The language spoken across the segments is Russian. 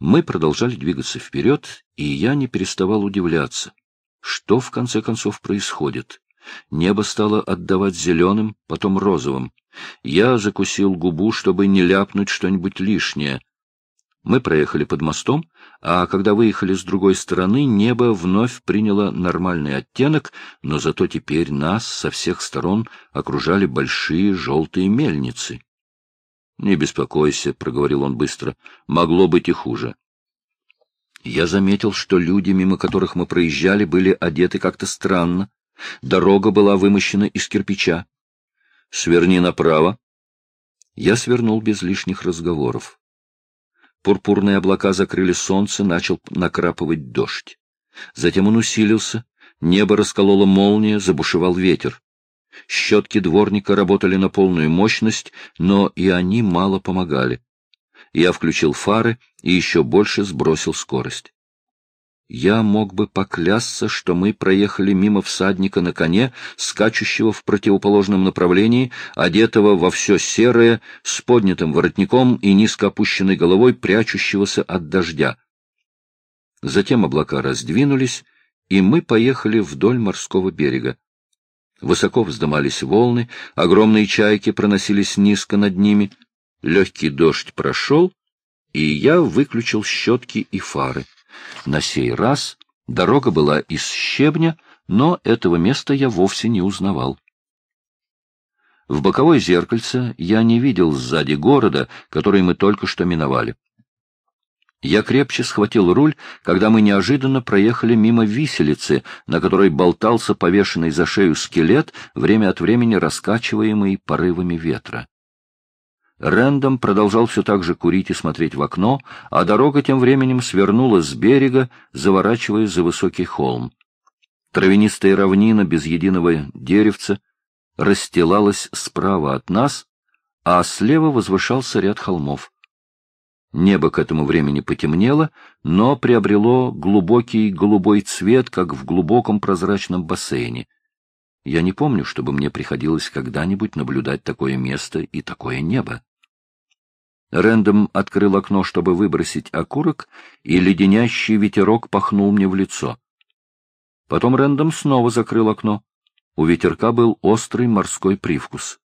Мы продолжали двигаться вперед, и я не переставал удивляться. Что, в конце концов, происходит? Небо стало отдавать зеленым, потом розовым. Я закусил губу, чтобы не ляпнуть что-нибудь лишнее. Мы проехали под мостом, а когда выехали с другой стороны, небо вновь приняло нормальный оттенок, но зато теперь нас со всех сторон окружали большие желтые мельницы. — Не беспокойся, — проговорил он быстро, — могло быть и хуже. Я заметил, что люди, мимо которых мы проезжали, были одеты как-то странно. Дорога была вымощена из кирпича. — Сверни направо. Я свернул без лишних разговоров. Пурпурные облака закрыли солнце, начал накрапывать дождь. Затем он усилился, небо расколола молния, забушевал ветер. Щетки дворника работали на полную мощность, но и они мало помогали. Я включил фары и еще больше сбросил скорость. Я мог бы поклясться, что мы проехали мимо всадника на коне, скачущего в противоположном направлении, одетого во все серое, с поднятым воротником и низко опущенной головой, прячущегося от дождя. Затем облака раздвинулись, и мы поехали вдоль морского берега. Высоко вздымались волны, огромные чайки проносились низко над ними. Легкий дождь прошел, и я выключил щетки и фары. На сей раз дорога была из щебня, но этого места я вовсе не узнавал. В боковое зеркальце я не видел сзади города, который мы только что миновали. Я крепче схватил руль, когда мы неожиданно проехали мимо виселицы, на которой болтался повешенный за шею скелет, время от времени раскачиваемый порывами ветра. Рэндом продолжал все так же курить и смотреть в окно, а дорога тем временем свернула с берега, заворачивая за высокий холм. Травянистая равнина без единого деревца расстилалась справа от нас, а слева возвышался ряд холмов. Небо к этому времени потемнело, но приобрело глубокий голубой цвет, как в глубоком прозрачном бассейне. Я не помню, чтобы мне приходилось когда-нибудь наблюдать такое место и такое небо. Рэндом открыл окно, чтобы выбросить окурок, и леденящий ветерок пахнул мне в лицо. Потом Рэндом снова закрыл окно. У ветерка был острый морской привкус.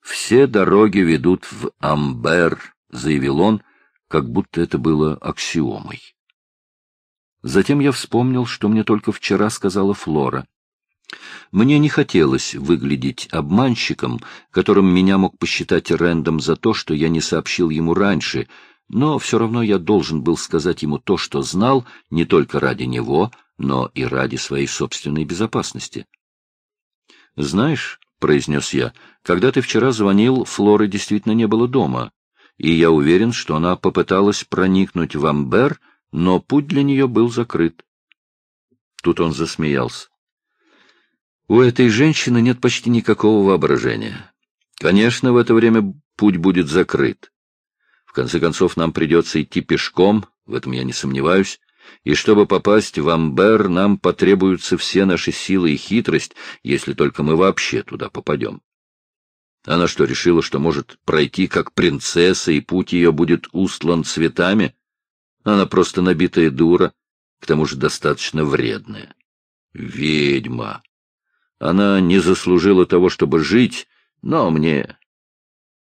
«Все дороги ведут в Амбер», — заявил он, как будто это было аксиомой. Затем я вспомнил, что мне только вчера сказала Флора. Мне не хотелось выглядеть обманщиком, которым меня мог посчитать Рэндом за то, что я не сообщил ему раньше, но все равно я должен был сказать ему то, что знал, не только ради него, но и ради своей собственной безопасности. «Знаешь», — произнес я, — «когда ты вчера звонил, Флоры действительно не было дома, и я уверен, что она попыталась проникнуть в Амбер, но путь для нее был закрыт». Тут он засмеялся. У этой женщины нет почти никакого воображения. Конечно, в это время путь будет закрыт. В конце концов, нам придется идти пешком, в этом я не сомневаюсь, и чтобы попасть в Амбер, нам потребуются все наши силы и хитрость, если только мы вообще туда попадем. Она что, решила, что может пройти как принцесса, и путь ее будет устлан цветами? Она просто набитая дура, к тому же достаточно вредная. Ведьма! Она не заслужила того, чтобы жить, но мне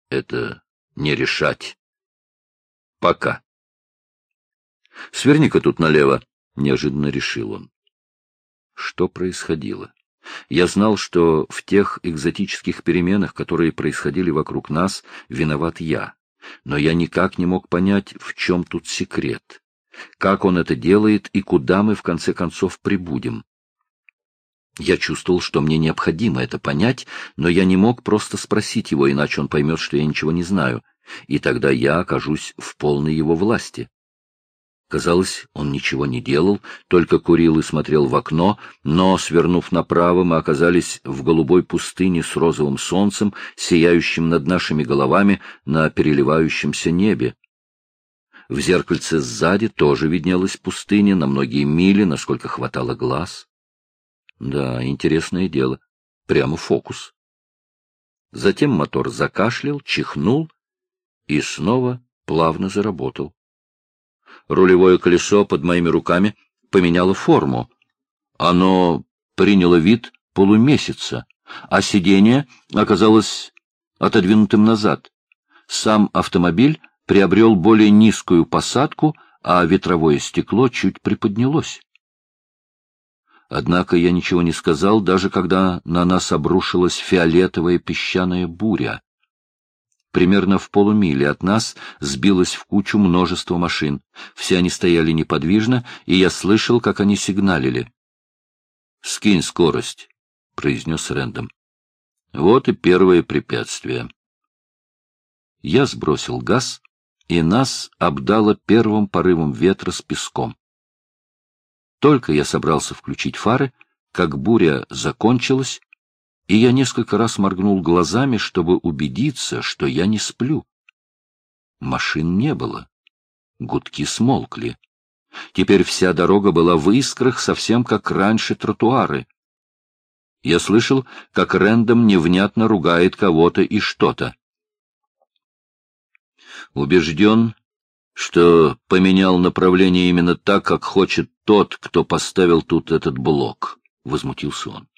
это не решать. Пока. Сверни-ка тут налево, — неожиданно решил он. Что происходило? Я знал, что в тех экзотических переменах, которые происходили вокруг нас, виноват я. Но я никак не мог понять, в чем тут секрет. Как он это делает и куда мы в конце концов прибудем. Я чувствовал, что мне необходимо это понять, но я не мог просто спросить его, иначе он поймет, что я ничего не знаю, и тогда я окажусь в полной его власти. Казалось, он ничего не делал, только курил и смотрел в окно, но, свернув направо, мы оказались в голубой пустыне с розовым солнцем, сияющим над нашими головами на переливающемся небе. В зеркальце сзади тоже виднелась пустыня на многие мили, насколько хватало глаз. Да, интересное дело. Прямо фокус. Затем мотор закашлял, чихнул и снова плавно заработал. Рулевое колесо под моими руками поменяло форму. Оно приняло вид полумесяца, а сиденье оказалось отодвинутым назад. Сам автомобиль приобрел более низкую посадку, а ветровое стекло чуть приподнялось. Однако я ничего не сказал, даже когда на нас обрушилась фиолетовая песчаная буря. Примерно в полумиле от нас сбилось в кучу множество машин. Все они стояли неподвижно, и я слышал, как они сигналили. — Скинь скорость, — произнес Рэндом. — Вот и первое препятствие. Я сбросил газ, и нас обдало первым порывом ветра с песком. Только я собрался включить фары, как буря закончилась, и я несколько раз моргнул глазами, чтобы убедиться, что я не сплю. Машин не было. Гудки смолкли. Теперь вся дорога была в искрах, совсем как раньше тротуары. Я слышал, как Рэндом невнятно ругает кого-то и что-то. Убежден, что поменял направление именно так, как хочет тот, кто поставил тут этот блок, — возмутился он.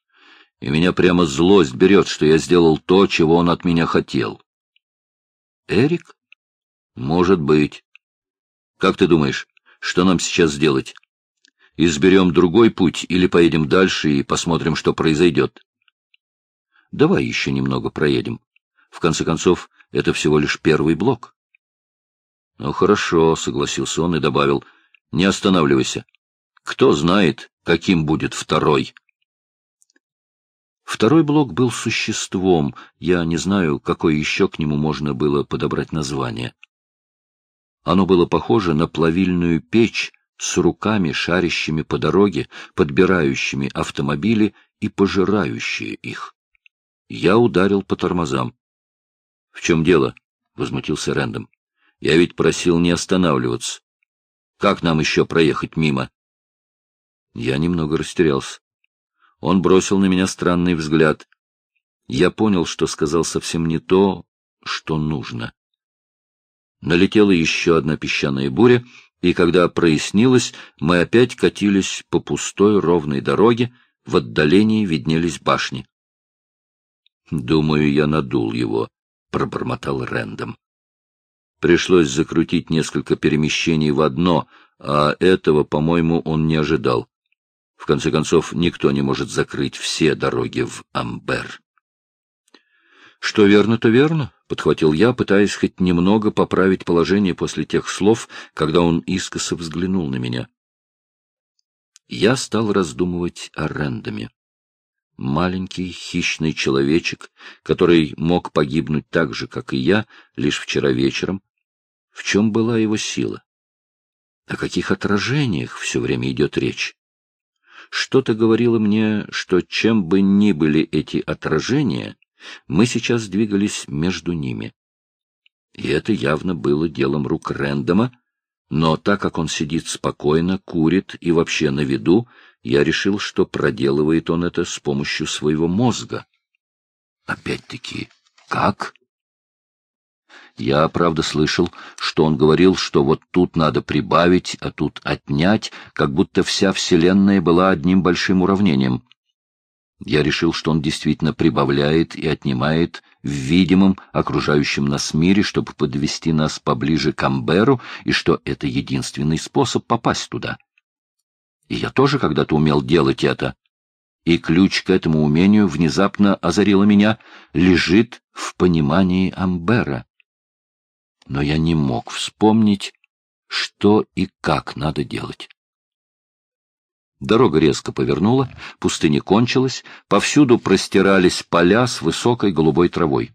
И меня прямо злость берет, что я сделал то, чего он от меня хотел. — Эрик? — Может быть. Как ты думаешь, что нам сейчас сделать? Изберем другой путь или поедем дальше и посмотрим, что произойдет? — Давай еще немного проедем. В конце концов, это всего лишь первый блок. — Ну, хорошо, — согласился он и добавил, — не останавливайся. Кто знает, каким будет второй. Второй блок был существом, я не знаю, какое еще к нему можно было подобрать название. Оно было похоже на плавильную печь с руками, шарящими по дороге, подбирающими автомобили и пожирающие их. Я ударил по тормозам. — В чем дело? — возмутился Рэндом. — Я ведь просил не останавливаться. Как нам еще проехать мимо? Я немного растерялся. Он бросил на меня странный взгляд. Я понял, что сказал совсем не то, что нужно. Налетела еще одна песчаная буря, и когда прояснилось, мы опять катились по пустой ровной дороге, в отдалении виднелись башни. — Думаю, я надул его, — пробормотал Рэндом. Пришлось закрутить несколько перемещений в одно, а этого, по-моему, он не ожидал. В конце концов, никто не может закрыть все дороги в Амбер. — Что верно, то верно, — подхватил я, пытаясь хоть немного поправить положение после тех слов, когда он искоса взглянул на меня. Я стал раздумывать о Рэндоме. Маленький хищный человечек, который мог погибнуть так же, как и я, лишь вчера вечером. В чем была его сила? О каких отражениях все время идет речь? Что-то говорило мне, что чем бы ни были эти отражения, мы сейчас двигались между ними. И это явно было делом рук Рэндома, но так как он сидит спокойно, курит и вообще на виду, я решил, что проделывает он это с помощью своего мозга. Опять-таки, как? Я, правда, слышал, что он говорил, что вот тут надо прибавить, а тут отнять, как будто вся Вселенная была одним большим уравнением. Я решил, что он действительно прибавляет и отнимает в видимом окружающем нас мире, чтобы подвести нас поближе к Амберу, и что это единственный способ попасть туда. И я тоже когда-то умел делать это. И ключ к этому умению внезапно озарило меня, лежит в понимании Амбера но я не мог вспомнить, что и как надо делать. Дорога резко повернула, пустыня кончилась, повсюду простирались поля с высокой голубой травой.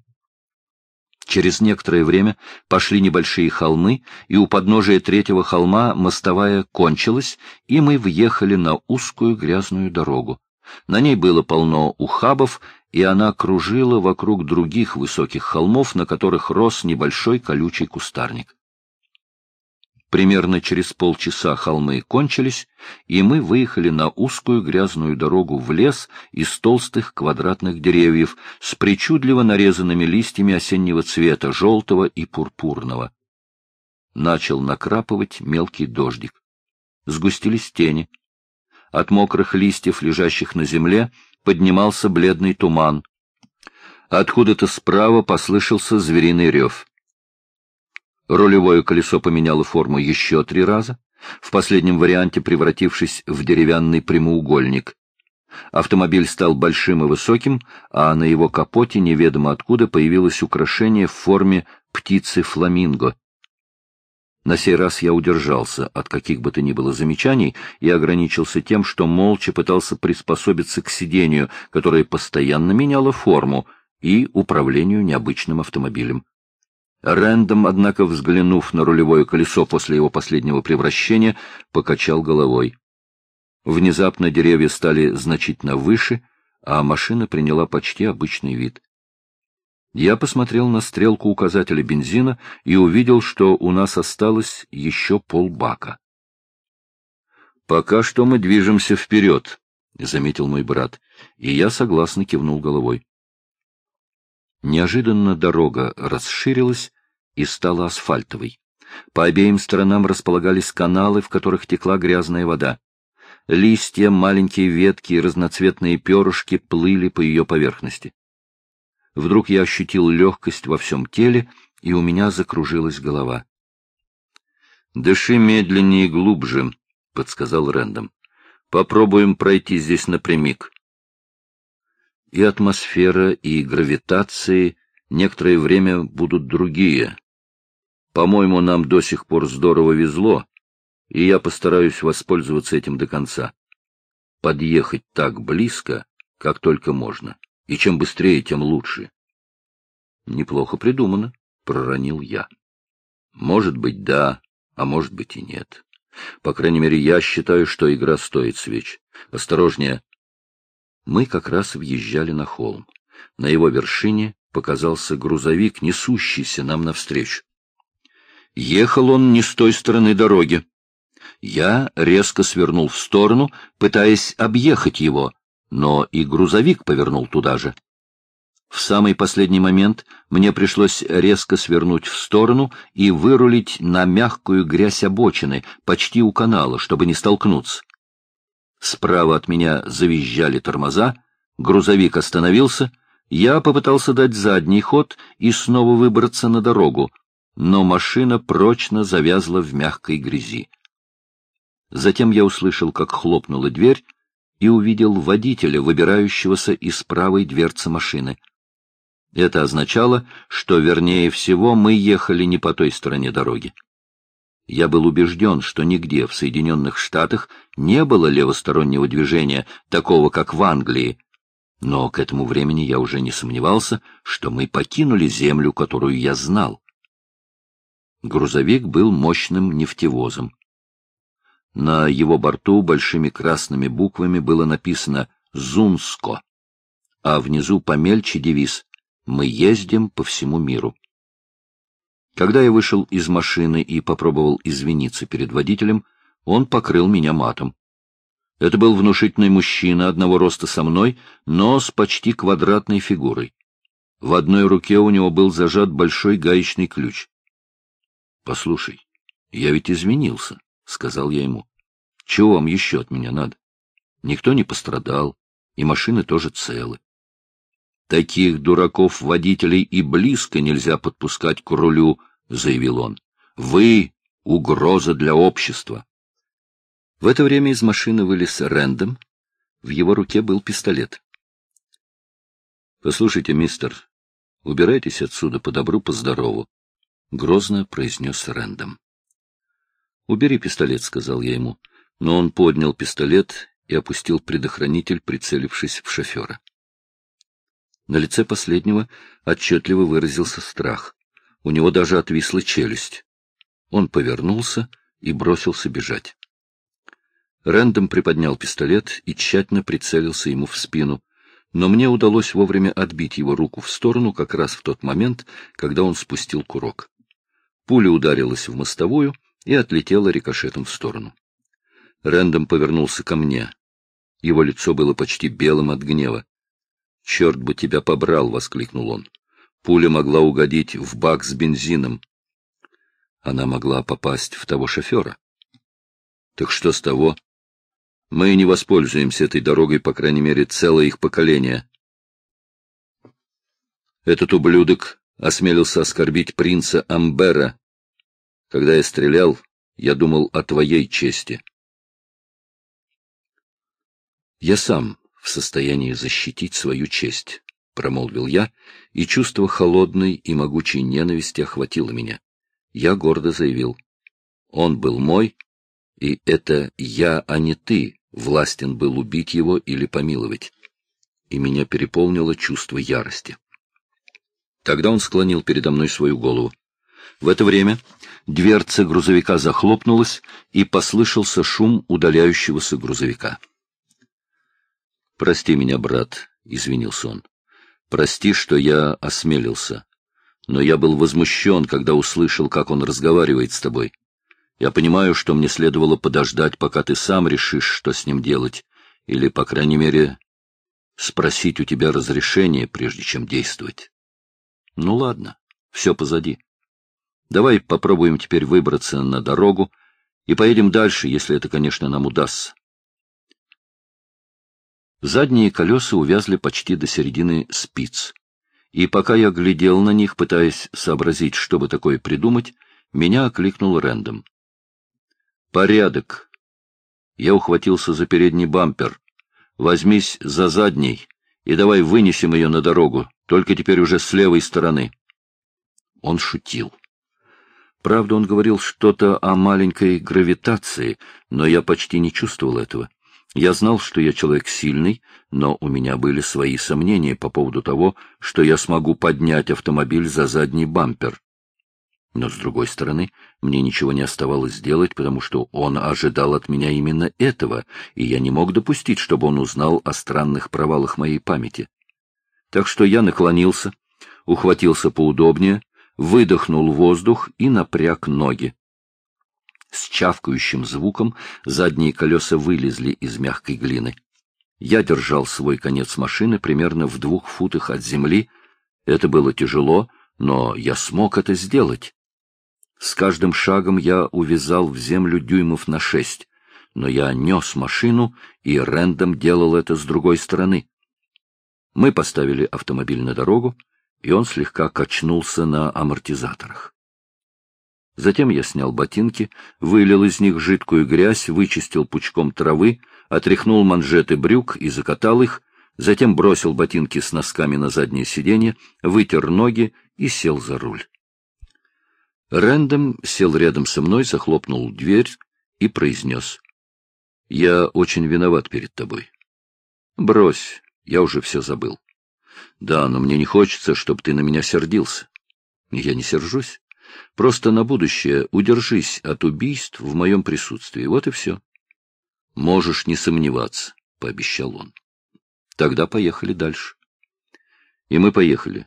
Через некоторое время пошли небольшие холмы, и у подножия третьего холма мостовая кончилась, и мы въехали на узкую грязную дорогу. На ней было полно ухабов, и она кружила вокруг других высоких холмов, на которых рос небольшой колючий кустарник. Примерно через полчаса холмы кончились, и мы выехали на узкую грязную дорогу в лес из толстых квадратных деревьев с причудливо нарезанными листьями осеннего цвета, желтого и пурпурного. начал накрапывать мелкий дождик. Сгустились тени. От мокрых листьев, лежащих на земле, поднимался бледный туман. Откуда-то справа послышался звериный рев. Рулевое колесо поменяло форму еще три раза, в последнем варианте превратившись в деревянный прямоугольник. Автомобиль стал большим и высоким, а на его капоте неведомо откуда появилось украшение в форме птицы фламинго. На сей раз я удержался от каких бы то ни было замечаний и ограничился тем, что молча пытался приспособиться к сидению, которое постоянно меняло форму, и управлению необычным автомобилем. Рэндом, однако, взглянув на рулевое колесо после его последнего превращения, покачал головой. Внезапно деревья стали значительно выше, а машина приняла почти обычный вид. Я посмотрел на стрелку указателя бензина и увидел, что у нас осталось еще полбака. «Пока что мы движемся вперед», — заметил мой брат, и я согласно кивнул головой. Неожиданно дорога расширилась и стала асфальтовой. По обеим сторонам располагались каналы, в которых текла грязная вода. Листья, маленькие ветки и разноцветные перышки плыли по ее поверхности. Вдруг я ощутил легкость во всем теле, и у меня закружилась голова. — Дыши медленнее и глубже, — подсказал Рэндом. — Попробуем пройти здесь напрямик. И атмосфера, и гравитации некоторое время будут другие. По-моему, нам до сих пор здорово везло, и я постараюсь воспользоваться этим до конца. Подъехать так близко, как только можно, и чем быстрее, тем лучше. Неплохо придумано, проронил я. Может быть, да, а может быть и нет. По крайней мере, я считаю, что игра стоит свеч. Осторожнее. Мы как раз въезжали на холм. На его вершине показался грузовик, несущийся нам навстречу. Ехал он не с той стороны дороги. Я резко свернул в сторону, пытаясь объехать его, но и грузовик повернул туда же. В самый последний момент мне пришлось резко свернуть в сторону и вырулить на мягкую грязь обочины, почти у канала, чтобы не столкнуться. Справа от меня завизжали тормоза, грузовик остановился, я попытался дать задний ход и снова выбраться на дорогу, но машина прочно завязла в мягкой грязи. Затем я услышал, как хлопнула дверь, и увидел водителя, выбирающегося из правой дверцы машины. Это означало, что, вернее всего, мы ехали не по той стороне дороги. Я был убежден, что нигде в Соединенных Штатах не было левостороннего движения, такого, как в Англии, но к этому времени я уже не сомневался, что мы покинули землю, которую я знал. Грузовик был мощным нефтевозом. На его борту большими красными буквами было написано «Зунско», а внизу помельче девиз «Мы ездим по всему миру». Когда я вышел из машины и попробовал извиниться перед водителем, он покрыл меня матом. Это был внушительный мужчина, одного роста со мной, но с почти квадратной фигурой. В одной руке у него был зажат большой гаечный ключ. Послушай, я ведь изменился, — сказал я ему. — Чего вам еще от меня надо? Никто не пострадал, и машины тоже целы. Таких дураков-водителей и близко нельзя подпускать к рулю, — заявил он. — Вы — угроза для общества. В это время из машины вылез Рэндом. В его руке был пистолет. — Послушайте, мистер, убирайтесь отсюда по добру, по здорову. — грозно произнес Рэндом. «Убери пистолет», — сказал я ему, но он поднял пистолет и опустил предохранитель, прицелившись в шофера. На лице последнего отчетливо выразился страх. У него даже отвисла челюсть. Он повернулся и бросился бежать. Рэндом приподнял пистолет и тщательно прицелился ему в спину, но мне удалось вовремя отбить его руку в сторону как раз в тот момент, когда он спустил курок. Пуля ударилась в мостовую и отлетела рикошетом в сторону. Рэндом повернулся ко мне. Его лицо было почти белым от гнева. «Черт бы тебя побрал!» — воскликнул он. «Пуля могла угодить в бак с бензином». она могла попасть в того шофера. Так что с того? Мы не воспользуемся этой дорогой, по крайней мере, целое их поколение. Этот ублюдок осмелился оскорбить принца Амбера. Когда я стрелял, я думал о твоей чести. Я сам в состоянии защитить свою честь, — промолвил я, и чувство холодной и могучей ненависти охватило меня. Я гордо заявил. Он был мой, и это я, а не ты, властен был убить его или помиловать. И меня переполнило чувство ярости. Тогда он склонил передо мной свою голову. В это время дверца грузовика захлопнулась, и послышался шум удаляющегося грузовика. — Прости меня, брат, — извинился он. — Прости, что я осмелился. Но я был возмущен, когда услышал, как он разговаривает с тобой. Я понимаю, что мне следовало подождать, пока ты сам решишь, что с ним делать, или, по крайней мере, спросить у тебя разрешение, прежде чем действовать. Ну ладно, все позади. Давай попробуем теперь выбраться на дорогу и поедем дальше, если это, конечно, нам удастся. Задние колеса увязли почти до середины спиц. И пока я глядел на них, пытаясь сообразить, что бы такое придумать, меня окликнул Рэндом. «Порядок!» Я ухватился за передний бампер. «Возьмись за задний и давай вынесем ее на дорогу только теперь уже с левой стороны. Он шутил. Правда, он говорил что-то о маленькой гравитации, но я почти не чувствовал этого. Я знал, что я человек сильный, но у меня были свои сомнения по поводу того, что я смогу поднять автомобиль за задний бампер. Но, с другой стороны, мне ничего не оставалось сделать, потому что он ожидал от меня именно этого, и я не мог допустить, чтобы он узнал о странных провалах моей памяти. Так что я наклонился, ухватился поудобнее, выдохнул воздух и напряг ноги. С чавкающим звуком задние колеса вылезли из мягкой глины. Я держал свой конец машины примерно в двух футах от земли. Это было тяжело, но я смог это сделать. С каждым шагом я увязал в землю дюймов на шесть, но я нес машину, и Рэндом делал это с другой стороны. Мы поставили автомобиль на дорогу, и он слегка качнулся на амортизаторах. Затем я снял ботинки, вылил из них жидкую грязь, вычистил пучком травы, отряхнул манжеты брюк и закатал их, затем бросил ботинки с носками на заднее сиденье, вытер ноги и сел за руль. Рэндом сел рядом со мной, захлопнул дверь и произнес. — Я очень виноват перед тобой. — Брось, я уже все забыл. Да, но мне не хочется, чтобы ты на меня сердился. Я не сержусь. Просто на будущее удержись от убийств в моем присутствии. Вот и все. Можешь не сомневаться, — пообещал он. Тогда поехали дальше. И мы поехали.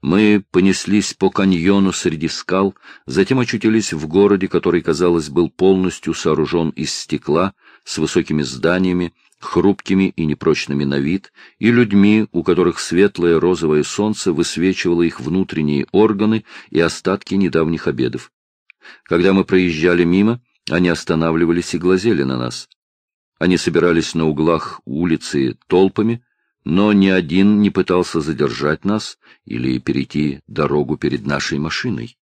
Мы понеслись по каньону среди скал, затем очутились в городе, который, казалось, был полностью сооружен из стекла, с высокими зданиями, хрупкими и непрочными на вид, и людьми, у которых светлое розовое солнце высвечивало их внутренние органы и остатки недавних обедов. Когда мы проезжали мимо, они останавливались и глазели на нас. Они собирались на углах улицы толпами, но ни один не пытался задержать нас или перейти дорогу перед нашей машиной.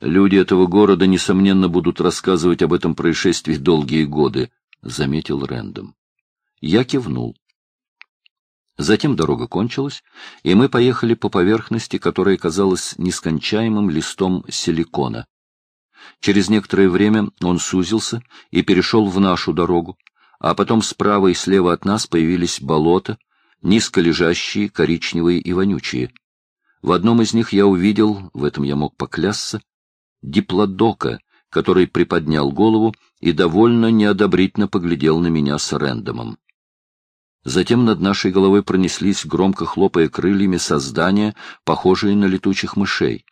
Люди этого города, несомненно, будут рассказывать об этом происшествии долгие годы, — заметил Рэндом. Я кивнул. Затем дорога кончилась, и мы поехали по поверхности, которая казалась нескончаемым листом силикона. Через некоторое время он сузился и перешел в нашу дорогу, а потом справа и слева от нас появились болота, низко лежащие, коричневые и вонючие. В одном из них я увидел, в этом я мог поклясться, диплодока, который приподнял голову и довольно неодобрительно поглядел на меня с Рэндомом. Затем над нашей головой пронеслись, громко хлопая крыльями, создания, похожие на летучих мышей.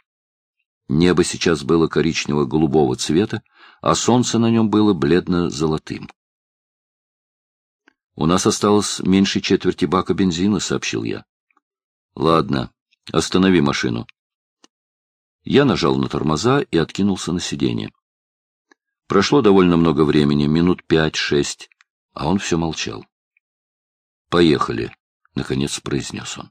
Небо сейчас было коричнево-голубого цвета, а солнце на нем было бледно-золотым. «У нас осталось меньше четверти бака бензина», — сообщил я. «Ладно, останови машину». Я нажал на тормоза и откинулся на сиденье. Прошло довольно много времени, минут пять-шесть, а он все молчал. «Поехали», — наконец произнес он.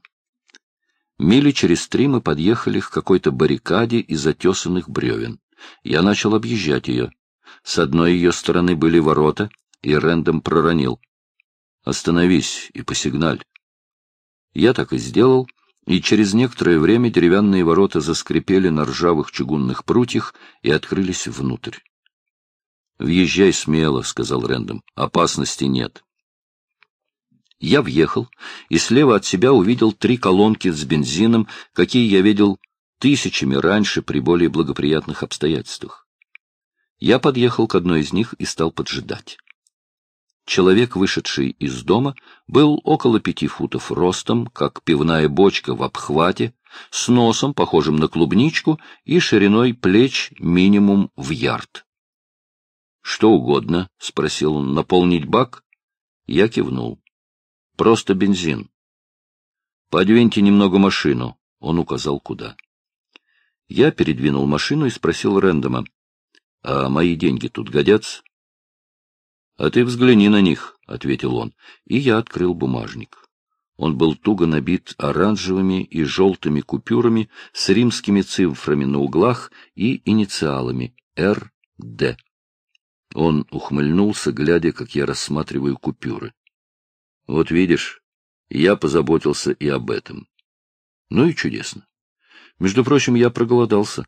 Мили через три мы подъехали к какой-то баррикаде из отесанных бревен. Я начал объезжать ее. С одной ее стороны были ворота, и Рэндом проронил. «Остановись и посигналь». Я так и сделал, и через некоторое время деревянные ворота заскрипели на ржавых чугунных прутьях и открылись внутрь. «Въезжай смело», — сказал Рэндом, — «опасности нет». Я въехал и слева от себя увидел три колонки с бензином, какие я видел тысячами раньше при более благоприятных обстоятельствах. Я подъехал к одной из них и стал поджидать. Человек, вышедший из дома, был около пяти футов ростом, как пивная бочка в обхвате, с носом, похожим на клубничку, и шириной плеч минимум в ярд. — Что угодно, — спросил он, — наполнить бак? Я кивнул. — Просто бензин. — Подвиньте немного машину, — он указал куда. Я передвинул машину и спросил Рэндома, — А мои деньги тут годятся? — А ты взгляни на них, — ответил он, и я открыл бумажник. Он был туго набит оранжевыми и желтыми купюрами с римскими цифрами на углах и инициалами «РД». Он ухмыльнулся, глядя, как я рассматриваю купюры. — Вот видишь, я позаботился и об этом. Ну и чудесно. Между прочим, я проголодался.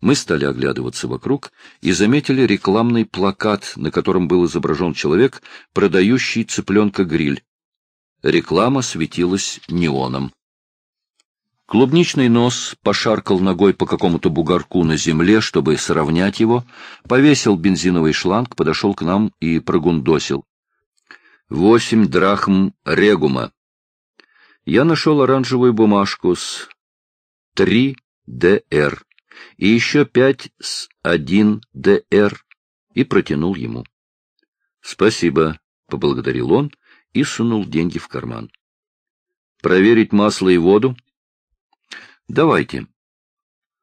Мы стали оглядываться вокруг и заметили рекламный плакат, на котором был изображен человек, продающий цыпленка-гриль. Реклама светилась неоном. Клубничный нос пошаркал ногой по какому-то бугорку на земле, чтобы сравнять его, повесил бензиновый шланг, подошел к нам и прогундосил. Восемь драхм регума. Я нашел оранжевую бумажку с 3ДР и еще пять с 1ДР и протянул ему. — Спасибо, — поблагодарил он и сунул деньги в карман. — Проверить масло и воду? — Давайте.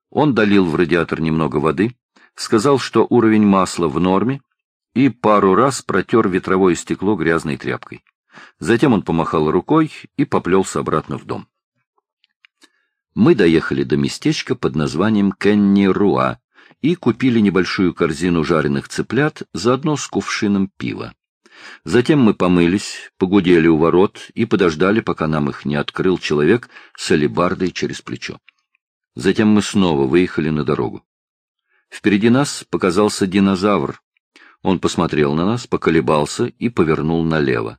Он долил в радиатор немного воды, сказал, что уровень масла в норме, и пару раз протер ветровое стекло грязной тряпкой. Затем он помахал рукой и поплелся обратно в дом мы доехали до местечка под названием Кенни-Руа и купили небольшую корзину жареных цыплят заодно с кувшином пива. Затем мы помылись, погудели у ворот и подождали, пока нам их не открыл человек с алебардой через плечо. Затем мы снова выехали на дорогу. Впереди нас показался динозавр. Он посмотрел на нас, поколебался и повернул налево.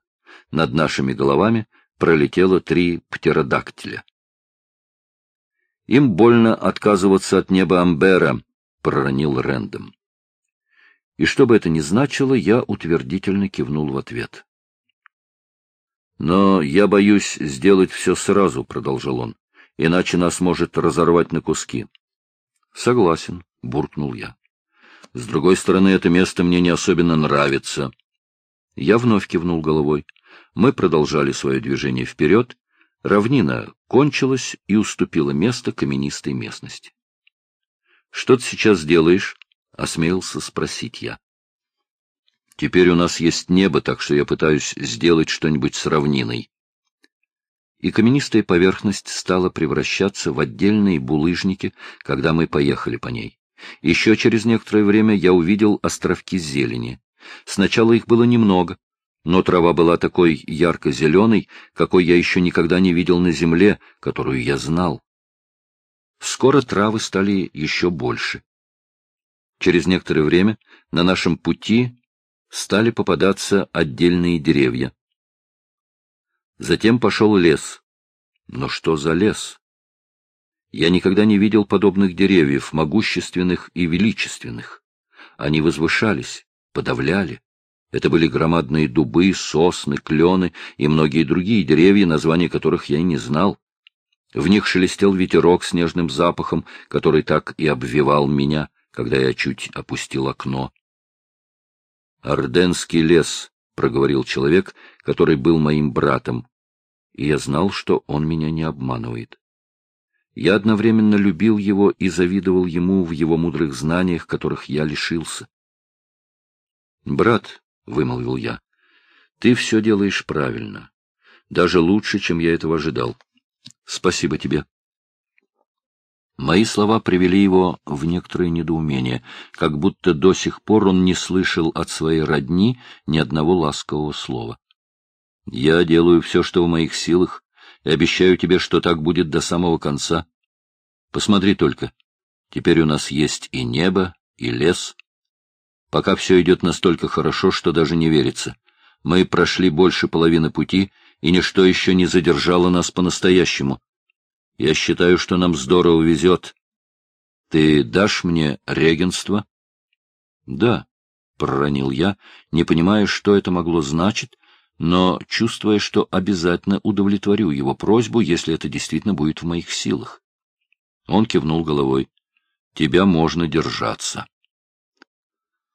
Над нашими головами пролетело три птеродактиля. Им больно отказываться от неба Амбера, — проронил Рэндом. И что бы это ни значило, я утвердительно кивнул в ответ. — Но я боюсь сделать все сразу, — продолжал он, — иначе нас может разорвать на куски. — Согласен, — буркнул я. — С другой стороны, это место мне не особенно нравится. Я вновь кивнул головой. Мы продолжали свое движение вперед, Равнина кончилась и уступила место каменистой местности. — Что ты сейчас делаешь? — осмелился спросить я. — Теперь у нас есть небо, так что я пытаюсь сделать что-нибудь с равниной. И каменистая поверхность стала превращаться в отдельные булыжники, когда мы поехали по ней. Еще через некоторое время я увидел островки зелени. Сначала их было немного, но трава была такой ярко-зеленой, какой я еще никогда не видел на земле, которую я знал. Скоро травы стали еще больше. Через некоторое время на нашем пути стали попадаться отдельные деревья. Затем пошел лес. Но что за лес? Я никогда не видел подобных деревьев, могущественных и величественных. Они возвышались, подавляли. Это были громадные дубы, сосны, клены и многие другие деревья, названия которых я и не знал. В них шелестел ветерок с нежным запахом, который так и обвивал меня, когда я чуть опустил окно. «Орденский лес», — проговорил человек, который был моим братом, и я знал, что он меня не обманывает. Я одновременно любил его и завидовал ему в его мудрых знаниях, которых я лишился. «Брат», — вымолвил я, — «ты все делаешь правильно, даже лучше, чем я этого ожидал. Спасибо тебе». Мои слова привели его в некоторое недоумение, как будто до сих пор он не слышал от своей родни ни одного ласкового слова. «Я делаю все, что в моих силах, и обещаю тебе, что так будет до самого конца. Посмотри только, теперь у нас есть и небо, и лес. Пока все идет настолько хорошо, что даже не верится. Мы прошли больше половины пути, и ничто еще не задержало нас по-настоящему. Я считаю, что нам здорово везет. Ты дашь мне регенство? — Да, — проронил я, не понимая, что это могло значить, но чувствуя, что обязательно удовлетворю его просьбу, если это действительно будет в моих силах. Он кивнул головой. — Тебя можно держаться.